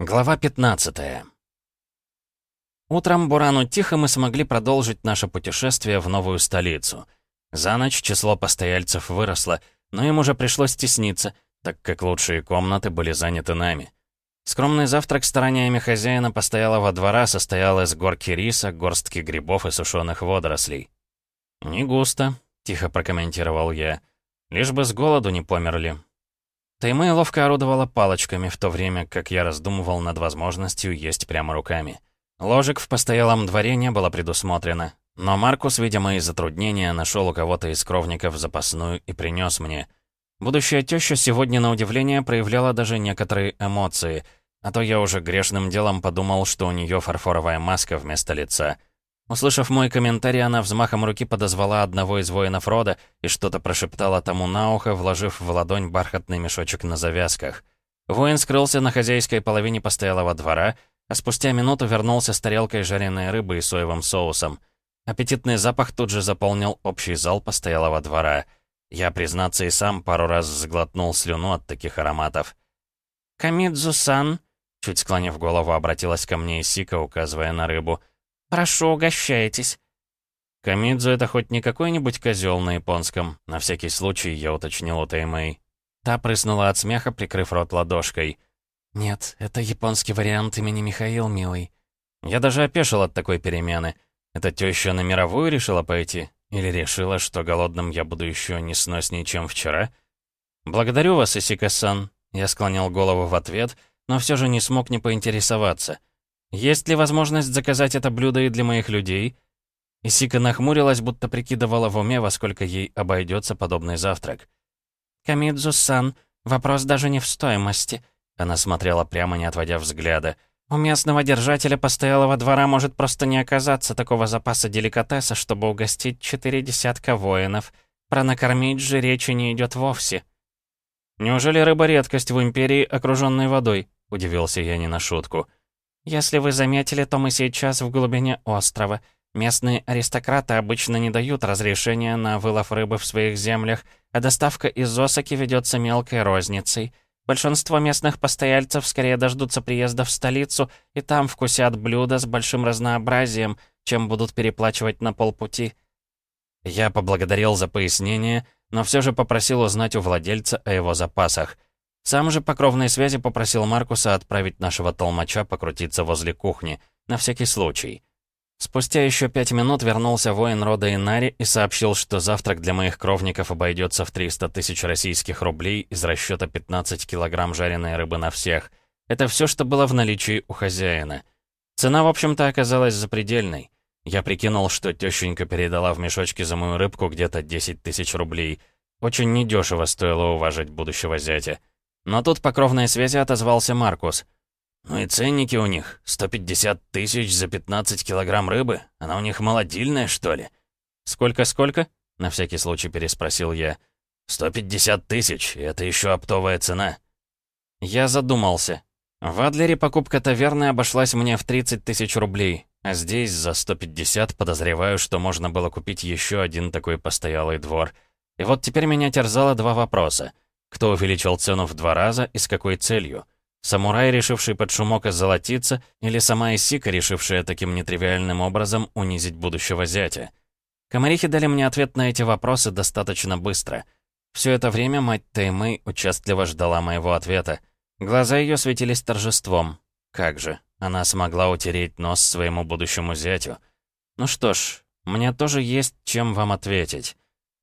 Глава 15 Утром Бурану тихо мы смогли продолжить наше путешествие в новую столицу. За ночь число постояльцев выросло, но им уже пришлось стесниться, так как лучшие комнаты были заняты нами. Скромный завтрак стараниями хозяина постоялого двора состоял из горки риса, горстки грибов и сушеных водорослей. «Не густо», — тихо прокомментировал я. «Лишь бы с голоду не померли, Таймэй ловко орудовала палочками, в то время как я раздумывал над возможностью есть прямо руками. Ложек в постоялом дворе не было предусмотрено, но Маркус, видя мои затруднения, нашел у кого-то из кровников запасную и принес мне. Будущая теща сегодня, на удивление, проявляла даже некоторые эмоции, а то я уже грешным делом подумал, что у нее фарфоровая маска вместо лица — Услышав мой комментарий, она взмахом руки подозвала одного из воинов рода и что-то прошептала тому на ухо, вложив в ладонь бархатный мешочек на завязках. Воин скрылся на хозяйской половине постоялого двора, а спустя минуту вернулся с тарелкой жареной рыбы и соевым соусом. Аппетитный запах тут же заполнил общий зал постоялого двора. Я, признаться, и сам пару раз сглотнул слюну от таких ароматов. «Камидзу-сан», чуть склонив голову, обратилась ко мне Исика, указывая на рыбу — «Прошу, угощайтесь». Камидзу это хоть не какой-нибудь козел на японском. На всякий случай я уточнил у Таймэй. Та прыснула от смеха, прикрыв рот ладошкой. «Нет, это японский вариант имени Михаил, милый». Я даже опешил от такой перемены. Эта теща на мировую решила пойти? Или решила, что голодным я буду еще не сноснее, чем вчера? «Благодарю вас, Исика-сан». Я склонил голову в ответ, но все же не смог не поинтересоваться. «Есть ли возможность заказать это блюдо и для моих людей?» Исика нахмурилась, будто прикидывала в уме, во сколько ей обойдется подобный завтрак. «Камидзу-сан, вопрос даже не в стоимости», — она смотрела прямо, не отводя взгляда. «У местного держателя постоялого двора может просто не оказаться такого запаса деликатеса, чтобы угостить четыре десятка воинов. Про накормить же речи не идет вовсе». «Неужели рыба редкость в Империи, окруженной водой?» — удивился я не на шутку. «Если вы заметили, то мы сейчас в глубине острова. Местные аристократы обычно не дают разрешения на вылов рыбы в своих землях, а доставка из Осаки ведется мелкой розницей. Большинство местных постояльцев скорее дождутся приезда в столицу и там вкусят блюда с большим разнообразием, чем будут переплачивать на полпути». Я поблагодарил за пояснение, но все же попросил узнать у владельца о его запасах — сам же по кровной связи попросил Маркуса отправить нашего толмача покрутиться возле кухни, на всякий случай. Спустя еще пять минут вернулся воин рода Инари и сообщил, что завтрак для моих кровников обойдется в 300 тысяч российских рублей из расчета 15 килограмм жареной рыбы на всех. Это все, что было в наличии у хозяина. Цена, в общем-то, оказалась запредельной. Я прикинул, что тещенька передала в мешочке за мою рыбку где-то 10 тысяч рублей. Очень недешево стоило уважить будущего зятя. Но тут по кровной связи отозвался Маркус. «Ну и ценники у них. 150 тысяч за 15 килограмм рыбы. Она у них молодильная, что ли?» «Сколько-сколько?» — на всякий случай переспросил я. «150 тысяч, это еще оптовая цена». Я задумался. В Адлере покупка таверны обошлась мне в 30 тысяч рублей, а здесь за 150 подозреваю, что можно было купить еще один такой постоялый двор. И вот теперь меня терзало два вопроса — кто увеличил цену в два раза и с какой целью? Самурай, решивший под шумок озолотиться, или сама Исика, решившая таким нетривиальным образом унизить будущего зятя? Комарихи дали мне ответ на эти вопросы достаточно быстро. Все это время мать Таймы участливо ждала моего ответа. Глаза ее светились торжеством. Как же, она смогла утереть нос своему будущему зятю. Ну что ж, мне тоже есть чем вам ответить.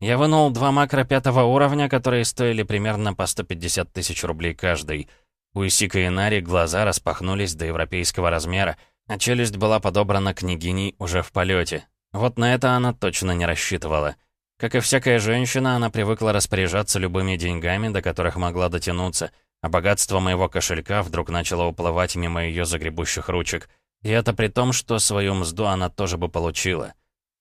Я вынул два макро пятого уровня, которые стоили примерно по 150 тысяч рублей каждый. У Исика и Нари глаза распахнулись до европейского размера, а челюсть была подобрана княгиней уже в полете. Вот на это она точно не рассчитывала. Как и всякая женщина, она привыкла распоряжаться любыми деньгами, до которых могла дотянуться, а богатство моего кошелька вдруг начало уплывать мимо ее загребущих ручек. И это при том, что свою мзду она тоже бы получила.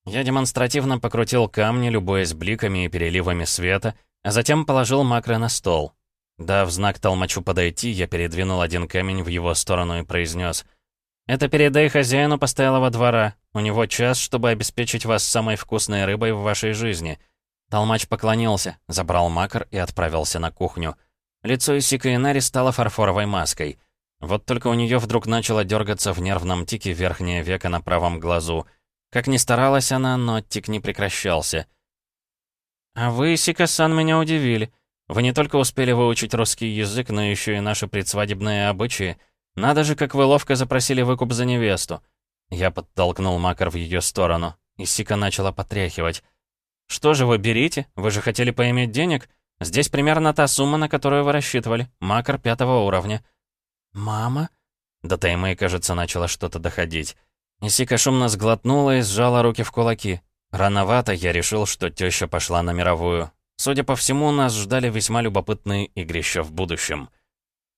Я демонстративно покрутил камни, любуясь бликами и переливами света, а затем положил макро на стол. Дав знак толмачу подойти, я передвинул один камень в его сторону и произнес. «Это передай хозяину постоялого двора. У него час, чтобы обеспечить вас самой вкусной рыбой в вашей жизни». Толмач поклонился, забрал макар и отправился на кухню. Лицо Исика Инари стало фарфоровой маской. Вот только у нее вдруг начало дергаться в нервном тике верхнее веко на правом глазу. Как ни старалась она, но тик не прекращался. «А вы, Сика-сан, меня удивили. Вы не только успели выучить русский язык, но еще и наши предсвадебные обычаи. Надо же, как вы ловко запросили выкуп за невесту». Я подтолкнул Макар в ее сторону, и Сика начала потряхивать. «Что же вы берите? Вы же хотели поиметь денег? Здесь примерно та сумма, на которую вы рассчитывали. Макар пятого уровня». «Мама?» До Таймэй, кажется, начала что-то доходить. Исика шумно сглотнула и сжала руки в кулаки. Рановато я решил, что теща пошла на мировую. Судя по всему, нас ждали весьма любопытные игрища в будущем.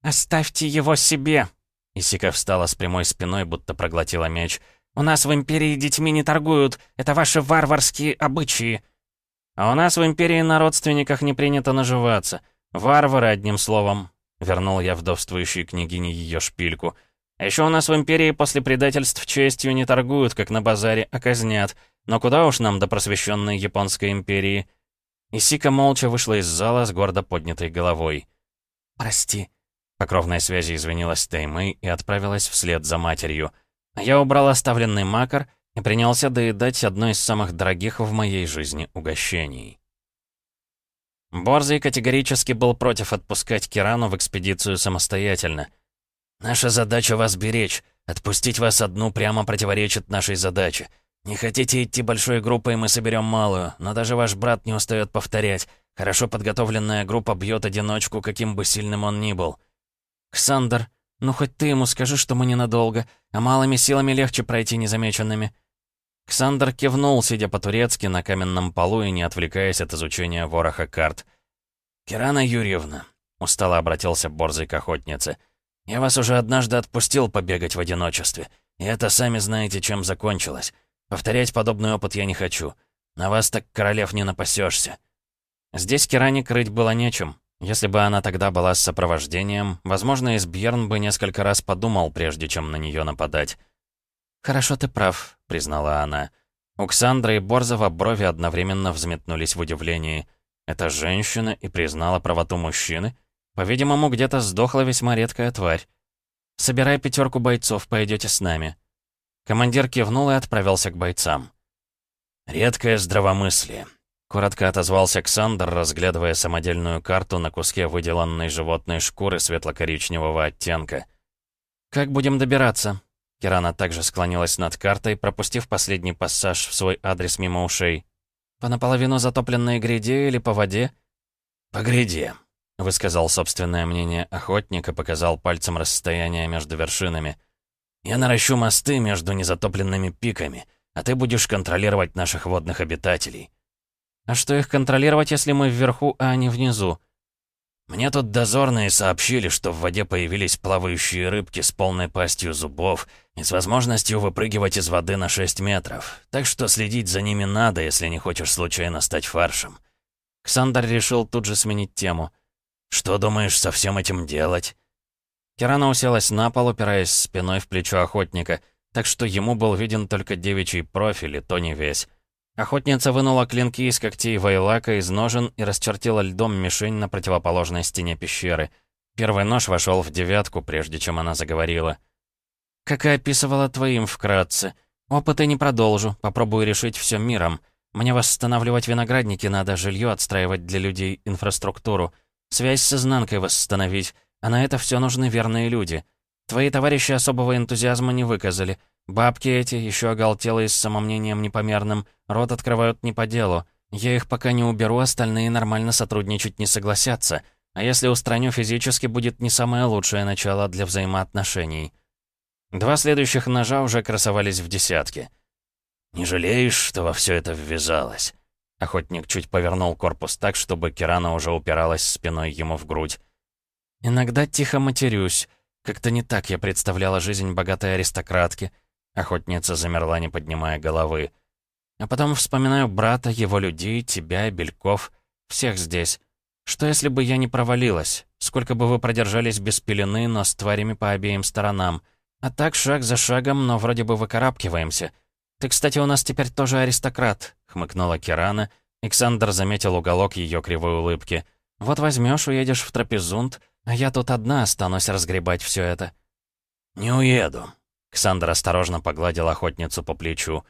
«Оставьте его себе!» Исика встала с прямой спиной, будто проглотила меч. «У нас в Империи детьми не торгуют. Это ваши варварские обычаи». «А у нас в Империи на родственниках не принято наживаться. Варвары, одним словом». Вернул я вдовствующей княгине ее шпильку. «А еще у нас в Империи после предательств честью не торгуют, как на базаре, а казнят. Но куда уж нам до просвещенной Японской Империи?» Исика молча вышла из зала с гордо поднятой головой. «Прости», по кровной связи извинилась Таймэй и отправилась вслед за матерью. Я убрал оставленный макар и принялся доедать одно из самых дорогих в моей жизни угощений. Борзый категорически был против отпускать Кирану в экспедицию самостоятельно. «Наша задача вас беречь. Отпустить вас одну прямо противоречит нашей задаче. Не хотите идти большой группой, мы соберем малую, но даже ваш брат не устает повторять. Хорошо подготовленная группа бьет одиночку, каким бы сильным он ни был». «Ксандр, ну хоть ты ему скажи, что мы ненадолго, а малыми силами легче пройти незамеченными». Ксандр кивнул, сидя по-турецки на каменном полу и не отвлекаясь от изучения вороха карт. «Кирана Юрьевна», — устало обратился Борзый к охотнице, — «я вас уже однажды отпустил побегать в одиночестве, и это сами знаете, чем закончилось. Повторять подобный опыт я не хочу. На вас так королев не напасешься». Здесь Киране крыть было нечем. Если бы она тогда была с сопровождением, возможно, Избьерн бы несколько раз подумал, прежде чем на нее нападать. «Хорошо, ты прав», — признала она. У Ксандры и Борзова брови одновременно взметнулись в удивлении. Это женщина и признала правоту мужчины? По-видимому, где-то сдохла весьма редкая тварь. «Собирай пятерку бойцов, пойдете с нами». Командир кивнул и отправился к бойцам. «Редкое здравомыслие», Коротко отозвался Александр, разглядывая самодельную карту на куске выделанной животной шкуры светло-коричневого оттенка. «Как будем добираться?» Кирана также склонилась над картой, пропустив последний пассаж в свой адрес мимо ушей. «По наполовину затопленной гряде или по воде?» «По гряде», — высказал собственное мнение охотник и показал пальцем расстояние между вершинами. «Я наращу мосты между незатопленными пиками, а ты будешь контролировать наших водных обитателей». А что их контролировать, если мы вверху, а они внизу? Мне тут дозорные сообщили, что в воде появились плавающие рыбки с полной пастью зубов и с возможностью выпрыгивать из воды на 6 метров. Так что следить за ними надо, если не хочешь случайно стать фаршем. Ксандр решил тут же сменить тему. «Что думаешь со всем этим делать?» Кирана уселась на пол, упираясь спиной в плечо охотника, так что ему был виден только девичий профиль, и то не весь. Охотница вынула клинки из когтей Вайлака из ножен и расчертила льдом мишень на противоположной стене пещеры. Первый нож вошел в девятку, прежде чем она заговорила. «Как и описывала твоим вкратце. Опыты не продолжу, попробую решить все миром. Мне восстанавливать виноградники надо, жилье отстраивать для людей, инфраструктуру. Связь с изнанкой восстановить, а на это все нужны верные люди. Твои товарищи особого энтузиазма не выказали». Бабки эти, еще оголтелые с самомнением непомерным, рот открывают не по делу. Я их пока не уберу, остальные нормально сотрудничать не согласятся. А если устраню физически, будет не самое лучшее начало для взаимоотношений. Два следующих ножа уже красовались в десятке. «Не жалеешь, что во все это ввязалась?» Охотник чуть повернул корпус так, чтобы Кирана уже упиралась спиной ему в грудь. «Иногда тихо матерюсь. Как-то не так я представляла жизнь богатой аристократки. Охотница замерла, не поднимая головы. А потом вспоминаю брата, его людей, тебя, Бельков, всех здесь. Что если бы я не провалилась? Сколько бы вы продержались без пелены, но с тварями по обеим сторонам? А так, шаг за шагом, но вроде бы выкарабкиваемся. Ты, кстати, у нас теперь тоже аристократ, хмыкнула Кирана. Александр заметил уголок ее кривой улыбки. Вот возьмешь, уедешь в Трапезунд, а я тут одна останусь разгребать все это. «Не уеду», — Ксандр осторожно погладил охотницу по плечу.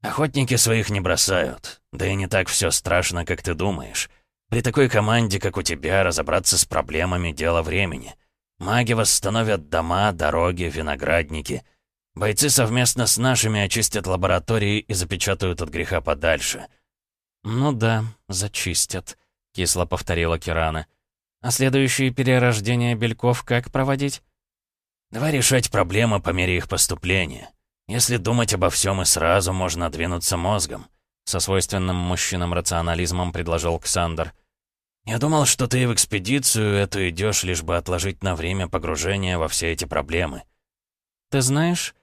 «Охотники своих не бросают. Да и не так все страшно, как ты думаешь. При такой команде, как у тебя, разобраться с проблемами — дело времени. Маги восстановят дома, дороги, виноградники. Бойцы совместно с нашими очистят лаборатории и запечатают от греха подальше». «Ну да, зачистят», — кисло повторила Кирана. «А следующие перерождения бельков как проводить?» Давай решать проблемы по мере их поступления. Если думать обо всем и сразу, можно двинуться мозгом», — со свойственным мужчинам рационализмом предложил Ксандр. «Я думал, что ты в экспедицию эту идешь, лишь бы отложить на время погружения во все эти проблемы». «Ты знаешь...»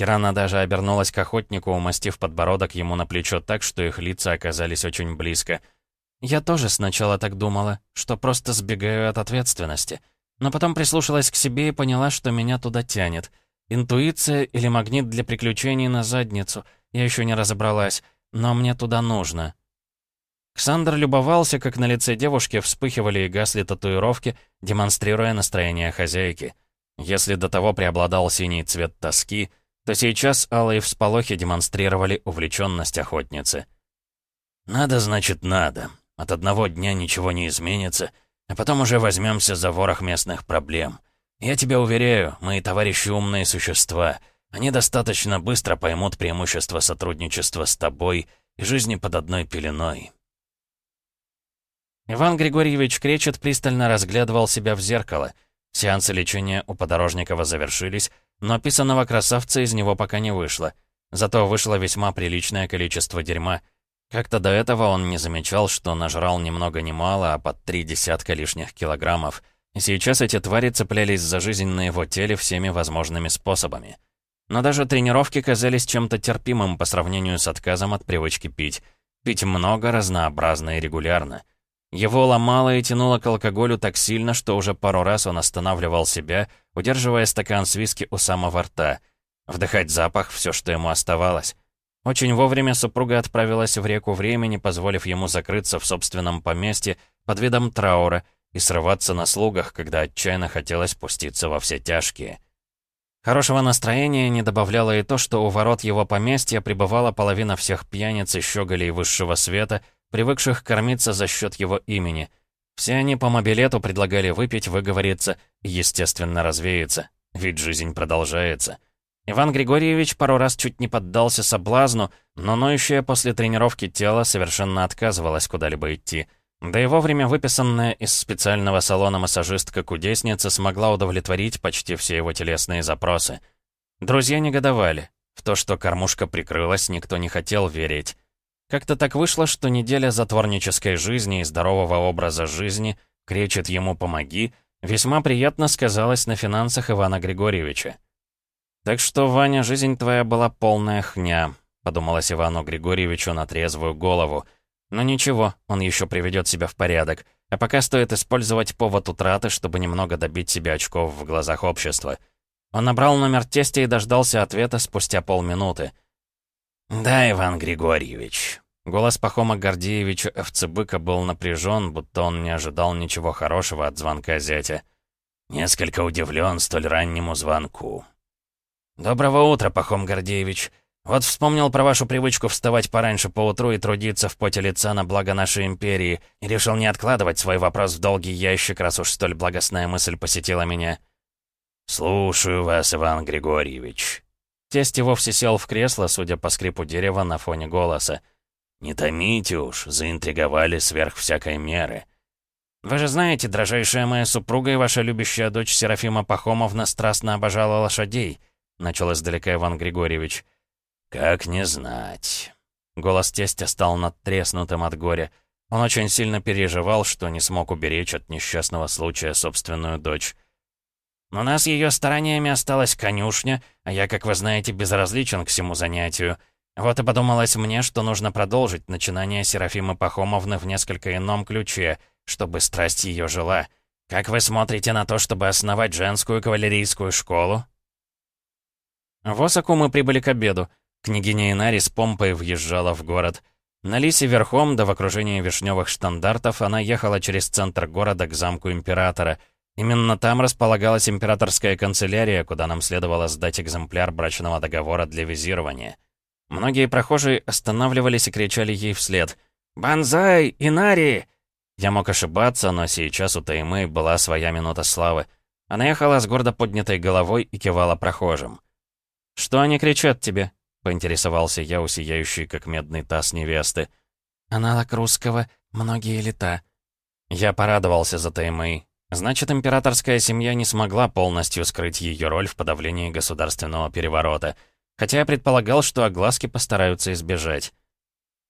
Кирана даже обернулась к охотнику, умастив подбородок ему на плечо так, что их лица оказались очень близко. «Я тоже сначала так думала, что просто сбегаю от ответственности». Но потом прислушалась к себе и поняла, что меня туда тянет. Интуиция или магнит для приключений на задницу. Я еще не разобралась, но мне туда нужно. Ксандр любовался, как на лице девушки вспыхивали и гасли татуировки, демонстрируя настроение хозяйки. Если до того преобладал синий цвет тоски, то сейчас алые всполохи демонстрировали увлеченность охотницы. «Надо, значит, надо. От одного дня ничего не изменится, а потом уже возьмемся за ворох местных проблем. Я тебя уверяю, мои товарищи умные существа. Они достаточно быстро поймут преимущество сотрудничества с тобой и жизни под одной пеленой. Иван Григорьевич Кречет пристально разглядывал себя в зеркало. Сеансы лечения у Подорожникова завершились, но описанного красавца из него пока не вышло. Зато вышло весьма приличное количество дерьма — как-то до этого он не замечал, что нажрал ни много ни мало, а под три десятка лишних килограммов. И сейчас эти твари цеплялись за жизнь на его теле всеми возможными способами. Но даже тренировки казались чем-то терпимым по сравнению с отказом от привычки пить. Пить много, разнообразно и регулярно. Его ломало и тянуло к алкоголю так сильно, что уже пару раз он останавливал себя, удерживая стакан с виски у самого рта. Вдыхать запах — все, что ему оставалось. Очень вовремя супруга отправилась в реку времени, позволив ему закрыться в собственном поместье под видом траура и срываться на слугах, когда отчаянно хотелось пуститься во все тяжкие. Хорошего настроения не добавляло и то, что у ворот его поместья пребывала половина всех пьяниц и щеголей высшего света, привыкших кормиться за счет его имени. Все они по мобилету предлагали выпить, выговориться естественно, развеяться, ведь жизнь продолжается. Иван Григорьевич пару раз чуть не поддался соблазну, но ноющее после тренировки тело совершенно отказывалось куда-либо идти. Да и вовремя выписанная из специального салона массажистка-кудесница смогла удовлетворить почти все его телесные запросы. Друзья негодовали. В то, что кормушка прикрылась, никто не хотел верить. Как-то так вышло, что неделя затворнической жизни и здорового образа жизни, кричит ему «помоги», весьма приятно сказалась на финансах Ивана Григорьевича. «Так что, Ваня, жизнь твоя была полная хня», — подумалось Ивану Григорьевичу на трезвую голову. «Но ничего, он еще приведет себя в порядок. А пока стоит использовать повод утраты, чтобы немного добить себе очков в глазах общества». Он набрал номер тестя и дождался ответа спустя полминуты. «Да, Иван Григорьевич». Голос Пахома Гордеевича Овцебыка был напряжен, будто он не ожидал ничего хорошего от звонка зятя. «Несколько удивлен столь раннему звонку. «Доброго утра, Пахом Гордеевич. Вот вспомнил про вашу привычку вставать пораньше по утру и трудиться в поте лица на благо нашей империи, и решил не откладывать свой вопрос в долгий ящик, раз уж столь благостная мысль посетила меня». «Слушаю вас, Иван Григорьевич». Тесть и вовсе сел в кресло, судя по скрипу дерева на фоне голоса. «Не томите уж, заинтриговали сверх всякой меры». «Вы же знаете, дрожайшая моя супруга и ваша любящая дочь Серафима Пахомовна страстно обожала лошадей» начал издалека Иван Григорьевич. «Как не знать». Голос тестя стал надтреснутым от горя. Он очень сильно переживал, что не смог уберечь от несчастного случая собственную дочь. «У нас ее стараниями осталась конюшня, а я, как вы знаете, безразличен к всему занятию. Вот и подумалось мне, что нужно продолжить начинание Серафимы Пахомовны в несколько ином ключе, чтобы страсть ее жила. Как вы смотрите на то, чтобы основать женскую кавалерийскую школу?» В Осаку мы прибыли к обеду. Княгиня Инари с помпой въезжала в город. На лисе верхом, да в окружении вишневых штандартов, она ехала через центр города к замку Императора. Именно там располагалась императорская канцелярия, куда нам следовало сдать экземпляр брачного договора для визирования. Многие прохожие останавливались и кричали ей вслед «Бонзай! Инари!» Я мог ошибаться, но сейчас у Таймы была своя минута славы. Она ехала с гордо поднятой головой и кивала прохожим. «Что они кричат тебе?» — поинтересовался я, усияющий, как медный таз невесты. «Аналог русского «многие лета». Я порадовался за Таймэй. Значит, императорская семья не смогла полностью скрыть ее роль в подавлении государственного переворота, хотя я предполагал, что огласки постараются избежать.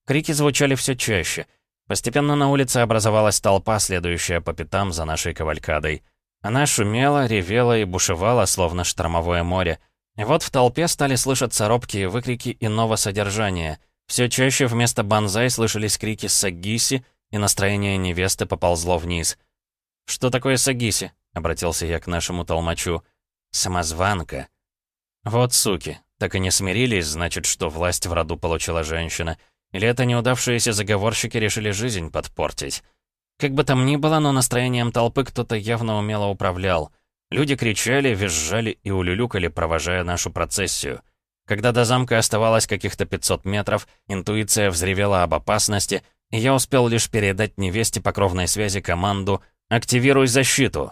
Крики звучали все чаще. Постепенно на улице образовалась толпа, следующая по пятам за нашей кавалькадой. Она шумела, ревела и бушевала, словно штормовое море — и вот в толпе стали слышаться робкие выкрики иного содержания. Все чаще вместо банзай слышались крики «Сагиси», и настроение невесты поползло вниз. «Что такое Сагиси?» — обратился я к нашему толмачу. «Самозванка». «Вот суки, так и не смирились, значит, что власть в роду получила женщина. Или это неудавшиеся заговорщики решили жизнь подпортить?» Как бы там ни было, но настроением толпы кто-то явно умело управлял — Люди кричали, визжали и улюлюкали, провожая нашу процессию. Когда до замка оставалось каких-то 500 метров, интуиция взревела об опасности, и я успел лишь передать невесте по кровной связи команду «Активируй защиту!».